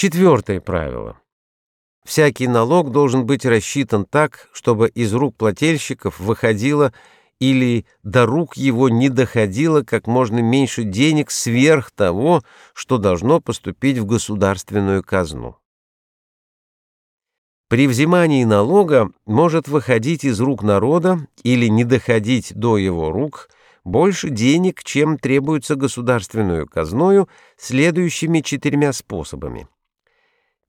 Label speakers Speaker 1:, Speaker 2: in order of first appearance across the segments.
Speaker 1: Четвертое правило. Всякий налог должен быть рассчитан так, чтобы из рук плательщиков выходило или до рук его не доходило как можно меньше денег сверх того, что должно поступить в государственную казну. При взимании налога может выходить из рук народа или не доходить до его рук больше денег, чем требуется государственную казною, следующими четырьмя способами.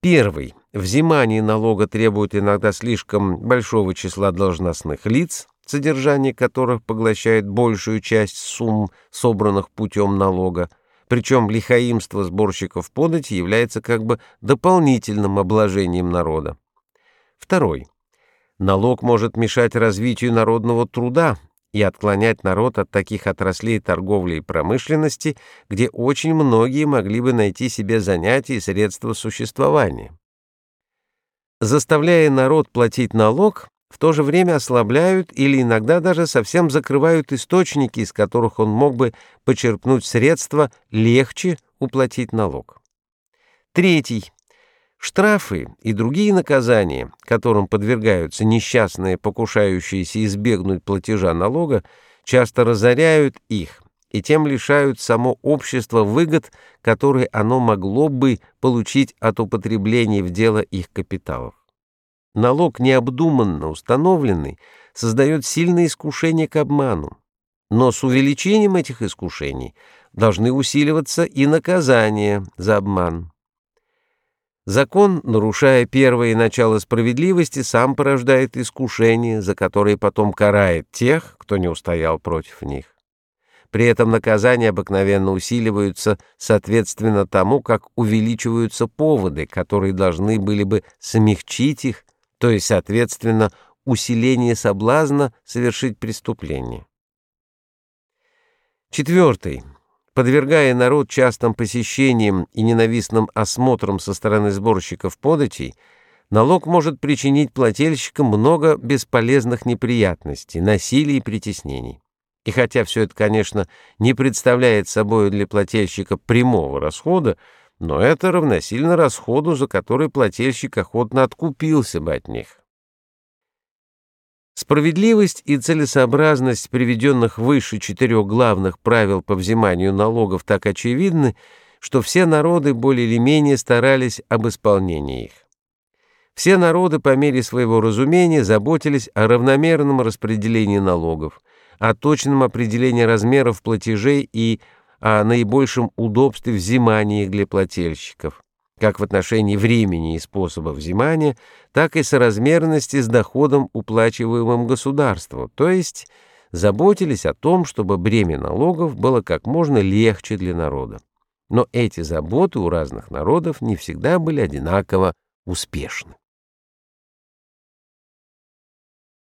Speaker 1: Первый. Взимание налога требует иногда слишком большого числа должностных лиц, содержание которых поглощает большую часть сумм, собранных путем налога, причем лихаимство сборщиков подати является как бы дополнительным обложением народа. Второй. Налог может мешать развитию народного труда и отклонять народ от таких отраслей торговли и промышленности, где очень многие могли бы найти себе занятия и средства существования. Заставляя народ платить налог, в то же время ослабляют или иногда даже совсем закрывают источники, из которых он мог бы почерпнуть средства легче уплатить налог. Третий. Штрафы и другие наказания, которым подвергаются несчастные, покушающиеся избегнуть платежа налога, часто разоряют их и тем лишают само общество выгод, которые оно могло бы получить от употребления в дело их капиталов. Налог, необдуманно установленный, создает сильное искушение к обману. Но с увеличением этих искушений должны усиливаться и наказания за обман. Закон, нарушая первое начало справедливости, сам порождает искушения, за которые потом карает тех, кто не устоял против них. При этом наказания обыкновенно усиливаются соответственно тому, как увеличиваются поводы, которые должны были бы смягчить их то есть, соответственно, усиление соблазна совершить преступление. Четвертый. Подвергая народ частым посещениям и ненавистным осмотрам со стороны сборщиков податей, налог может причинить плательщикам много бесполезных неприятностей, насилий и притеснений. И хотя все это, конечно, не представляет собой для плательщика прямого расхода, но это равносильно расходу, за который плательщик охотно откупился бы от них. Справедливость и целесообразность приведенных выше четырех главных правил по взиманию налогов так очевидны, что все народы более или менее старались об исполнении их. Все народы по мере своего разумения заботились о равномерном распределении налогов, о точном определении размеров платежей и о наибольшем удобстве взимания их для плательщиков, как в отношении времени и способа взимания, так и соразмерности с доходом, уплачиваемым государству, то есть заботились о том, чтобы бремя налогов было как можно легче для народа. Но эти заботы у разных народов не всегда были одинаково успешны.